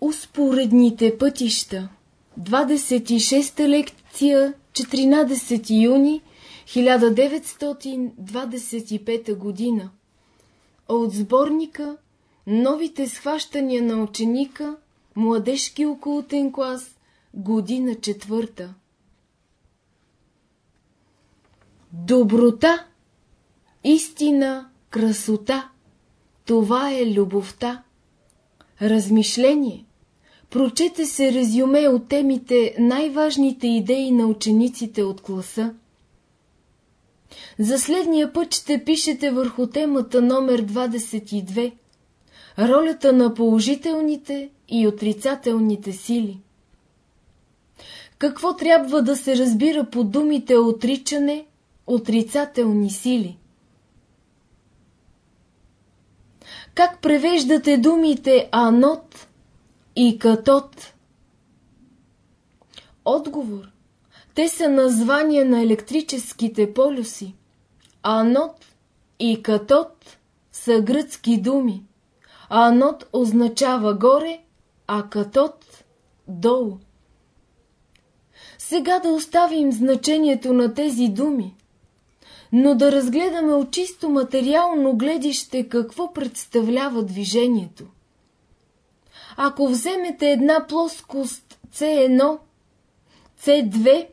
Успоредните пътища 26-та лекция 14 юни 1925 година От сборника Новите схващания на ученика Младежки окултен клас Година четвърта Доброта, истина, красота – това е любовта. Размишление. Прочете се резюме от темите най-важните идеи на учениците от класа. За следния път ще пишете върху темата номер 22 Ролята на положителните и отрицателните сили. Какво трябва да се разбира по думите отричане, отрицателни сили? Как превеждате думите анот и катот? Отговор. Те са названия на електрическите полюси. Анот и катот са гръцки думи. Анот означава горе, а катот – долу. Сега да оставим значението на тези думи но да разгледаме от чисто материално гледище какво представлява движението. Ако вземете една плоскост C1, C2,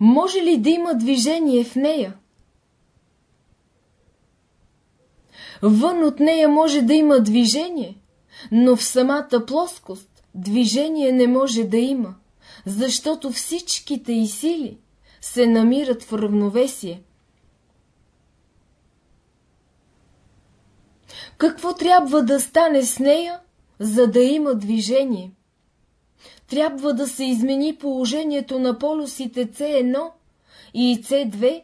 може ли да има движение в нея? Вън от нея може да има движение, но в самата плоскост движение не може да има, защото всичките и сили се намират в равновесие – Какво трябва да стане с нея, за да има движение? Трябва да се измени положението на полюсите C1 и C2,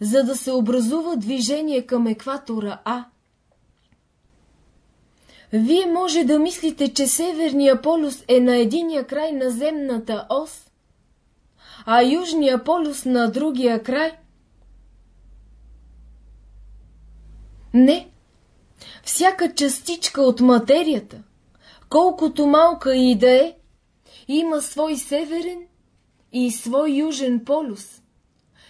за да се образува движение към екватора А. Вие може да мислите, че северния полюс е на единия край на земната ос, а южния полюс на другия край. Не, всяка частичка от материята, колкото малка и да е, има свой северен и свой южен полюс.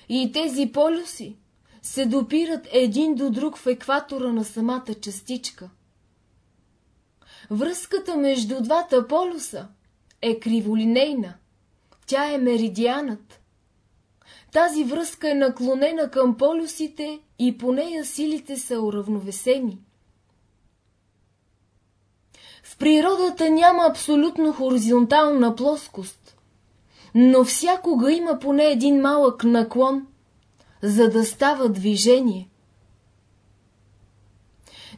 И тези полюси се допират един до друг в екватора на самата частичка. Връзката между двата полюса е криволинейна. Тя е меридианът. Тази връзка е наклонена към полюсите и по нея силите са уравновесени. Природата няма абсолютно хоризонтална плоскост, но всякога има поне един малък наклон, за да става движение.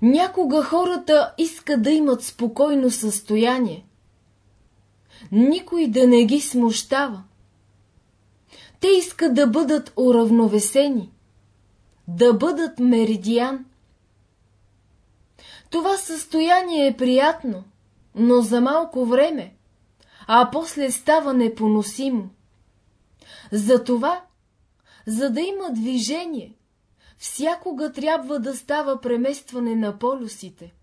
Някога хората искат да имат спокойно състояние. Никой да не ги смущава. Те искат да бъдат уравновесени, да бъдат меридиан. Това състояние е приятно, но за малко време, а после става непоносимо. Затова, за да има движение, всякога трябва да става преместване на полюсите.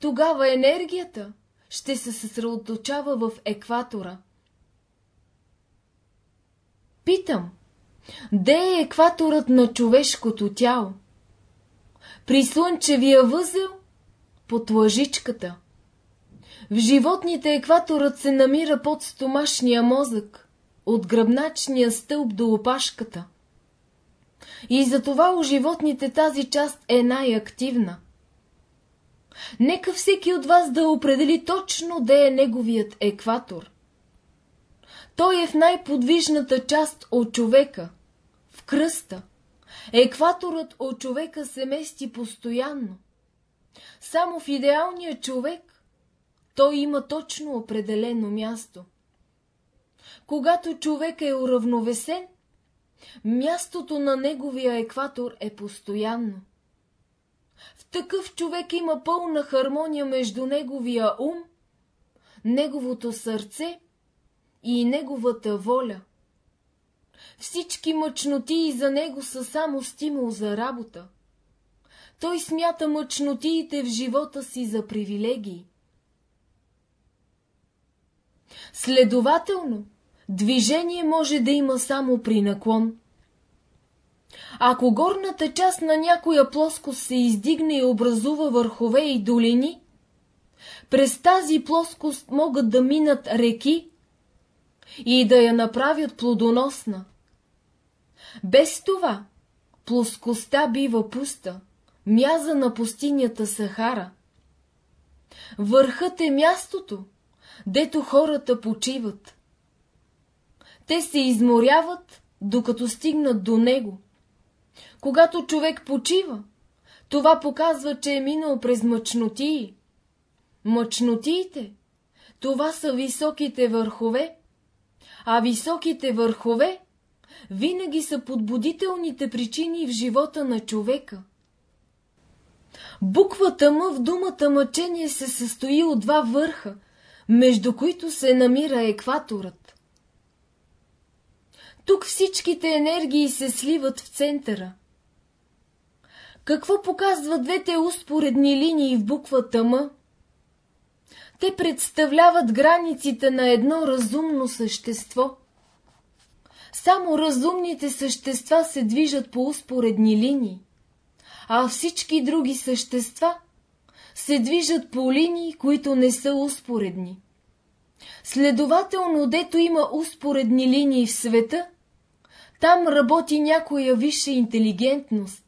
Тогава енергията ще се съсредоточава в екватора. Питам, де е екваторът на човешкото тяло? при слънчевия възел под лъжичката. В животните екваторът се намира под стомашния мозък, от гръбначния стълб до опашката. И затова у животните тази част е най-активна. Нека всеки от вас да определи точно де е неговият екватор. Той е в най-подвижната част от човека, в кръста – Екваторът от човека се мести постоянно. Само в идеалния човек той има точно определено място. Когато човек е уравновесен, мястото на неговия екватор е постоянно. В такъв човек има пълна хармония между неговия ум, неговото сърце и неговата воля. Всички мъчноти за него са само стимул за работа. Той смята мъчнотиите в живота си за привилегии. Следователно, движение може да има само при наклон. Ако горната част на някоя плоскост се издигне и образува върхове и долини, през тази плоскост могат да минат реки и да я направят плодоносна. Без това плоскостта бива пуста, мяза на пустинята Сахара. Върхът е мястото, дето хората почиват. Те се изморяват, докато стигнат до него. Когато човек почива, това показва, че е минал през мъчнотии. Мъчнотиите, това са високите върхове, а високите върхове винаги са подбудителните причини в живота на човека. Буквата М в думата мъчение се състои от два върха, между които се намира екваторът. Тук всичките енергии се сливат в центъра. Какво показват двете успоредни линии в буквата М? Те представляват границите на едно разумно същество. Само разумните същества се движат по успоредни линии, а всички други същества се движат по линии, които не са успоредни. Следователно, дето има успоредни линии в света, там работи някоя висша интелигентност.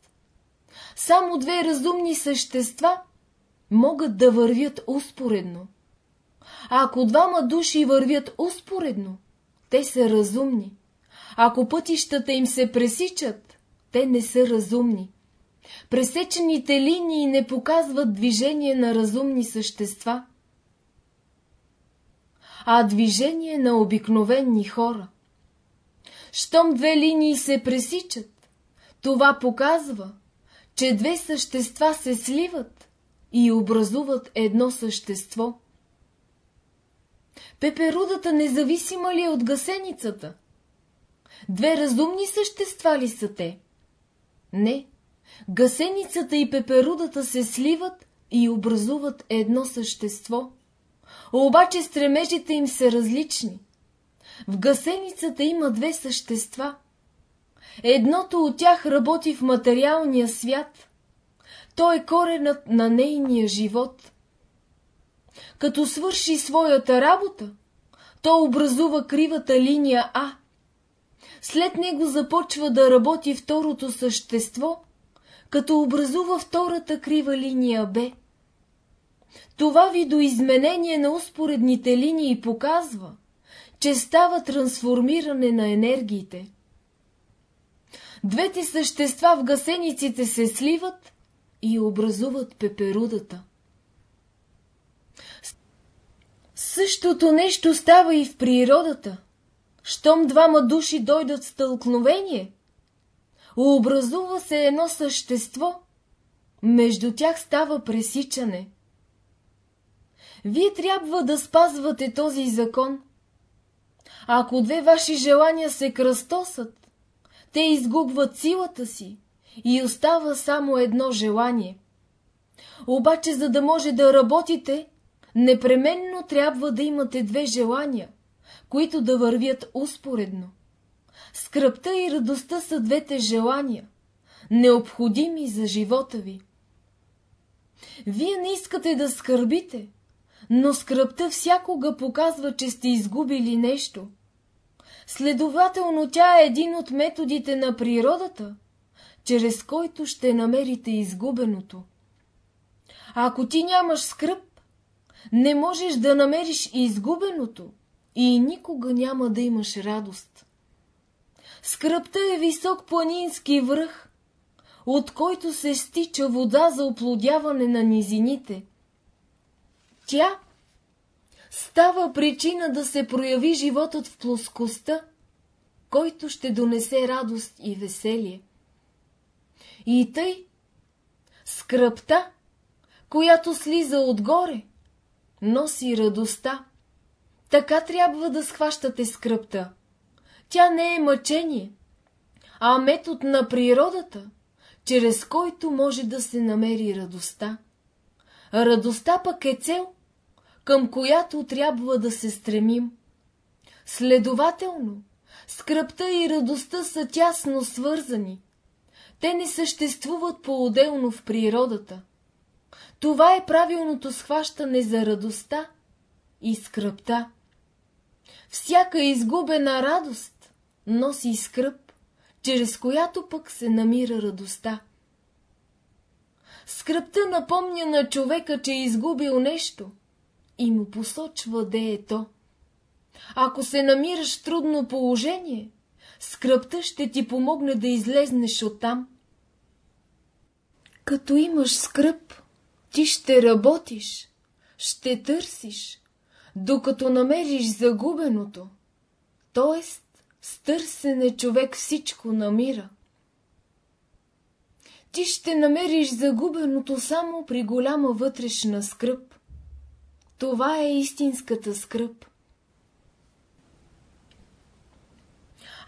Само две разумни същества могат да вървят успоредно. А ако двама души вървят успоредно, те са разумни. Ако пътищата им се пресичат, те не са разумни. Пресечените линии не показват движение на разумни същества, а движение на обикновени хора. Щом две линии се пресичат, това показва, че две същества се сливат и образуват едно същество. Пеперудата независима ли е от гасеницата? Две разумни същества ли са те? Не. Гасеницата и пеперудата се сливат и образуват едно същество. Обаче стремежите им са различни. В гасеницата има две същества. Едното от тях работи в материалния свят. Той е коренът на нейния живот. Като свърши своята работа, то образува кривата линия А. След него започва да работи второто същество, като образува втората крива линия Б. Това видоизменение на успоредните линии показва, че става трансформиране на енергиите. Двете същества в гасениците се сливат и образуват пеперудата. Същото нещо става и в природата. Щом двама души дойдат в стълкновение, образува се едно същество, между тях става пресичане. Вие трябва да спазвате този закон. Ако две ваши желания се кръстосат, те изгубват силата си и остава само едно желание. Обаче, за да може да работите, непременно трябва да имате две желания, които да вървят успоредно. Скръпта и радостта са двете желания, необходими за живота ви. Вие не искате да скърбите, но скръпта всякога показва, че сте изгубили нещо. Следователно тя е един от методите на природата, чрез който ще намерите изгубеното. А ако ти нямаш скръп, не можеш да намериш изгубеното и никога няма да имаш радост. Скръпта е висок планински връх, от който се стича вода за оплодяване на низините. Тя става причина да се прояви животът в плоскостта, който ще донесе радост и веселие. И тъй, скръпта, която слиза отгоре, носи радостта. Така трябва да схващате скръпта. Тя не е мъчение, а метод на природата, чрез който може да се намери радостта. Радостта пък е цел, към която трябва да се стремим. Следователно, скръпта и радостта са тясно свързани. Те не съществуват по-отделно в природата. Това е правилното схващане за радостта и скръпта. Всяка изгубена радост носи скръп, чрез която пък се намира радостта. Скръпта напомня на човека, че е изгубил нещо и му посочва де е то. Ако се намираш в трудно положение, скръпта ще ти помогне да излезнеш оттам. Като имаш скръп, ти ще работиш, ще търсиш, докато намериш загубеното. т.е. с търсене човек всичко намира. Ти ще намериш загубеното само при голяма вътрешна скръп. Това е истинската скръп.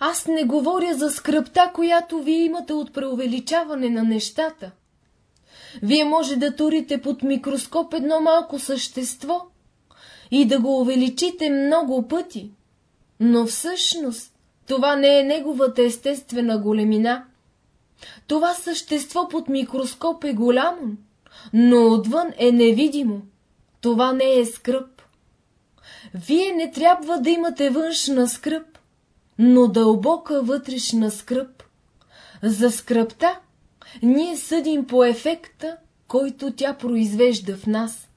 Аз не говоря за скръпта, която вие имате от преувеличаване на нещата. Вие може да турите под микроскоп едно малко същество и да го увеличите много пъти, но всъщност това не е неговата естествена големина. Това същество под микроскоп е голямо, но отвън е невидимо. Това не е скръп. Вие не трябва да имате външна скръп, но дълбока вътрешна скръп. За скръпта ние съдим по ефекта, който тя произвежда в нас.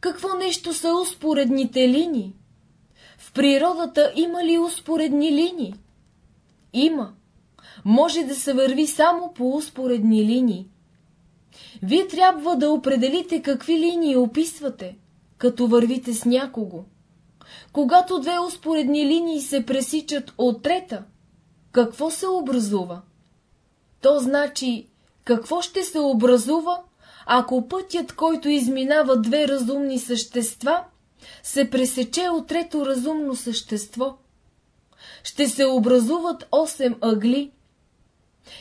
Какво нещо са успоредните линии? Природата има ли успоредни линии? Има. Може да се върви само по успоредни линии. Вие трябва да определите какви линии описвате, като вървите с някого. Когато две успоредни линии се пресичат от трета, какво се образува? То значи, какво ще се образува, ако пътят, който изминава две разумни същества, се пресече от трето разумно същество? Ще се образуват 8 ъгли.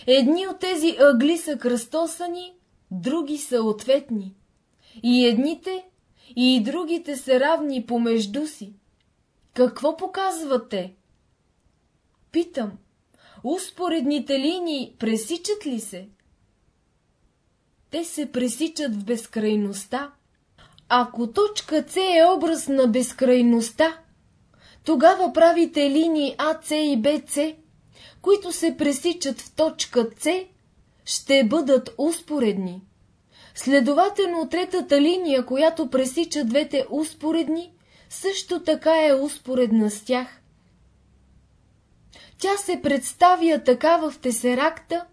Едни от тези ъгли са кръстосани, други са ответни. И едните, и другите са равни помежду си. Какво показвате? Питам, успоредните линии пресичат ли се? Те се пресичат в безкрайността. Ако точка С е образ на безкрайността, тогава правите линии АЦ и БЦ, които се пресичат в точка С, ще бъдат успоредни. Следователно, третата линия, която пресича двете успоредни, също така е успоредна с тях. Тя се представя така в тесеракта,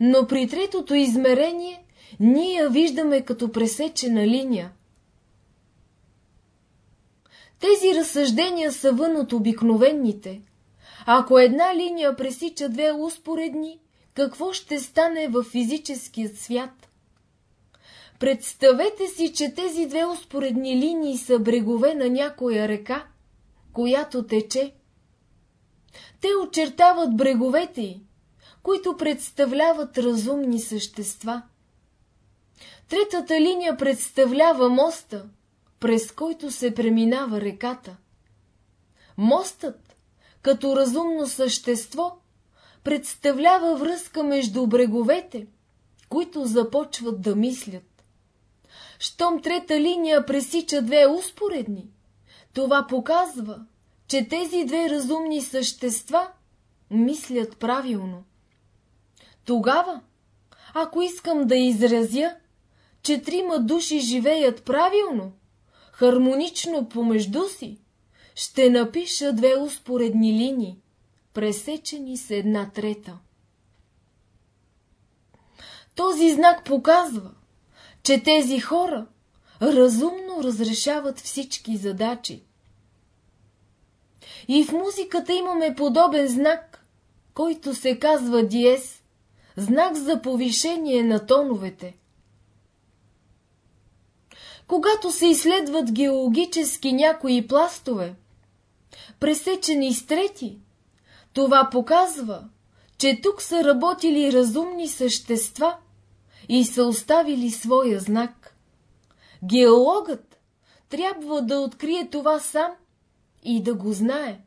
но при третото измерение ние я виждаме като пресечена линия. Тези разсъждения са вън от обикновените. Ако една линия пресича две успоредни, какво ще стане в физическият свят? Представете си, че тези две успоредни линии са брегове на някоя река, която тече. Те очертават бреговете й, които представляват разумни същества. Третата линия представлява моста, през който се преминава реката. Мостът, като разумно същество, представлява връзка между бреговете, които започват да мислят. Щом трета линия пресича две успоредни, това показва, че тези две разумни същества мислят правилно. Тогава, ако искам да изразя, че трима души живеят правилно, хармонично помежду си, ще напиша две успоредни линии, пресечени с една трета. Този знак показва, че тези хора разумно разрешават всички задачи. И в музиката имаме подобен знак, който се казва диез, знак за повишение на тоновете. Когато се изследват геологически някои пластове, пресечени с трети, това показва, че тук са работили разумни същества и са оставили своя знак. Геологът трябва да открие това сам и да го знае.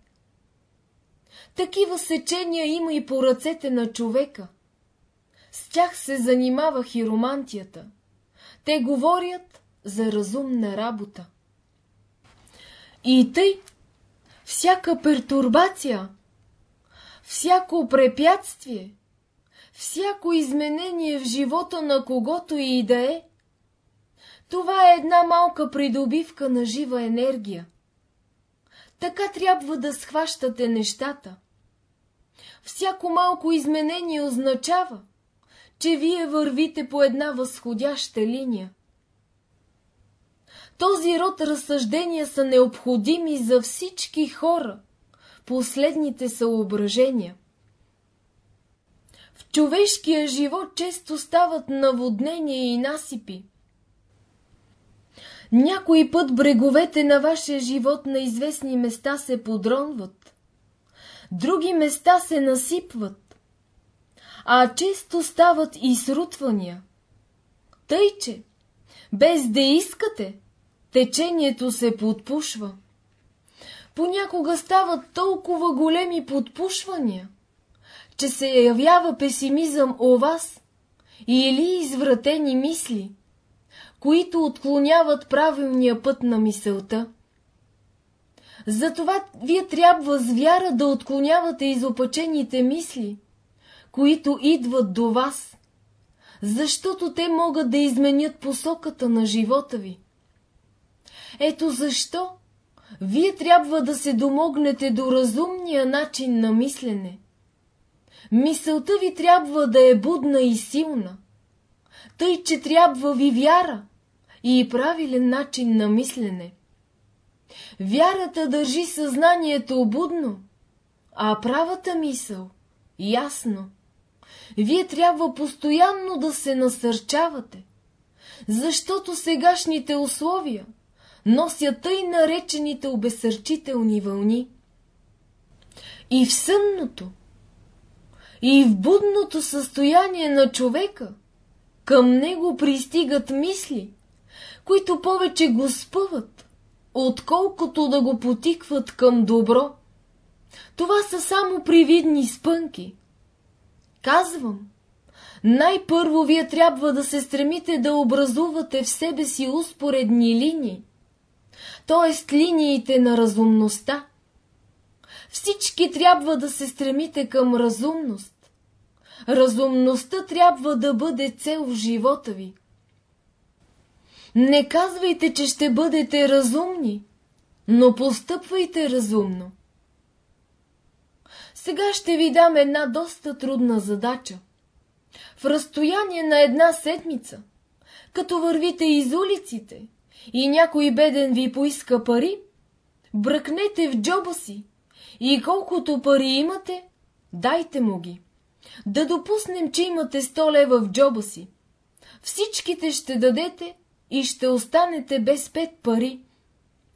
Такива сечения има и по ръцете на човека. С тях се занимава хиромантията. Те говорят за разумна работа. И тъй, всяка пертурбация, всяко препятствие, всяко изменение в живота на когото и да е, това е една малка придобивка на жива енергия. Така трябва да схващате нещата. Всяко малко изменение означава, че вие вървите по една възходяща линия. Този род разсъждения са необходими за всички хора. Последните съображения. В човешкия живот често стават наводнения и насипи. Някой път бреговете на вашия живот на известни места се подронват, други места се насипват, а често стават и срутвания. Тъй, че, без да искате, течението се подпушва. Понякога стават толкова големи подпушвания, че се явява песимизъм у вас или извратени мисли, които отклоняват правилния път на мисълта. Затова вие трябва с вяра да отклонявате изопачените мисли, които идват до вас, защото те могат да изменят посоката на живота ви. Ето защо вие трябва да се домогнете до разумния начин на мислене. Мисълта ви трябва да е будна и силна, тъй че трябва ви вяра и правилен начин на мислене. Вярата държи съзнанието будно, а правата мисъл – ясно. Вие трябва постоянно да се насърчавате, защото сегашните условия носят тъй наречените обесърчителни вълни. И в сънното, и в будното състояние на човека към него пристигат мисли, които повече го спъват, отколкото да го потикват към добро. Това са само привидни спънки. Казвам, най-първо вие трябва да се стремите да образувате в себе си успоредни линии, т.е. линиите на разумността. Всички трябва да се стремите към разумност. Разумността трябва да бъде цел в живота ви. Не казвайте, че ще бъдете разумни, но постъпвайте разумно. Сега ще ви дам една доста трудна задача. В разстояние на една седмица, като вървите из улиците и някой беден ви поиска пари, бръкнете в джоба си и колкото пари имате, дайте му ги. Да допуснем, че имате 100 лева в джоба си. Всичките ще дадете и ще останете без пет пари.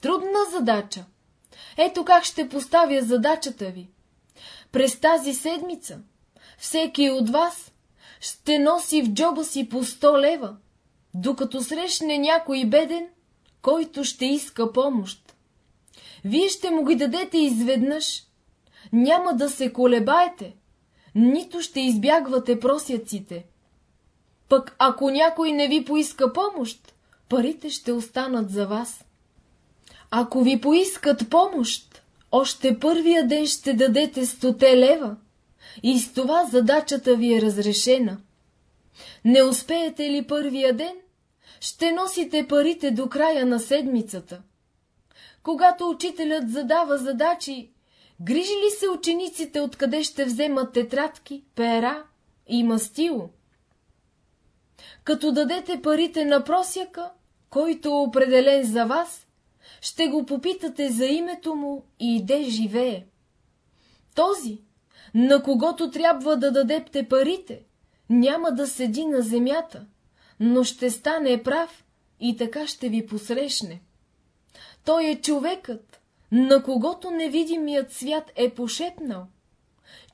Трудна задача. Ето как ще поставя задачата ви. През тази седмица всеки от вас ще носи в джоба си по 100 лева, докато срещне някой беден, който ще иска помощ. Вие ще му ги дадете изведнъж. Няма да се колебаете, нито ще избягвате просяците. Пък ако някой не ви поиска помощ, парите ще останат за вас. Ако ви поискат помощ, още първия ден ще дадете стоте лева и с това задачата ви е разрешена. Не успеете ли първия ден, ще носите парите до края на седмицата. Когато учителят задава задачи, грижи ли се учениците откъде ще вземат тетрадки, пера и мастило? Като дадете парите на просяка, който е определен за вас, ще го попитате за името му и де живее. Този, на когото трябва да дадете парите, няма да седи на земята, но ще стане прав и така ще ви посрещне. Той е човекът, на когото невидимият свят е пошепнал,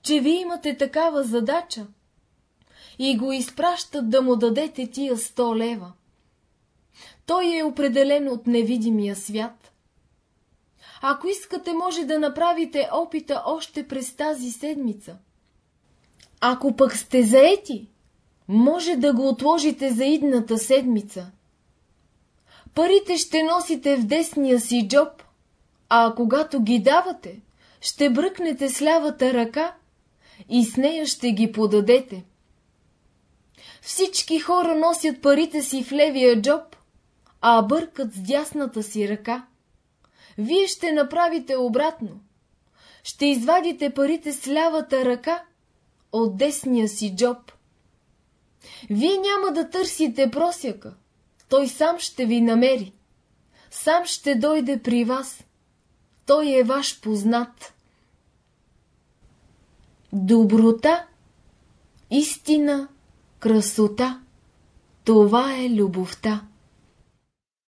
че ви имате такава задача и го изпращат да му дадете тия сто лева. Той е определен от невидимия свят. Ако искате, може да направите опита още през тази седмица. Ако пък сте заети, може да го отложите за идната седмица. Парите ще носите в десния си джоб, а когато ги давате, ще бръкнете с лявата ръка и с нея ще ги подадете. Всички хора носят парите си в левия джоб, а бъркат с дясната си ръка. Вие ще направите обратно. Ще извадите парите с лявата ръка от десния си джоб. Вие няма да търсите просяка. Той сам ще ви намери. Сам ще дойде при вас. Той е ваш познат. Доброта, истина, красота – това е любовта.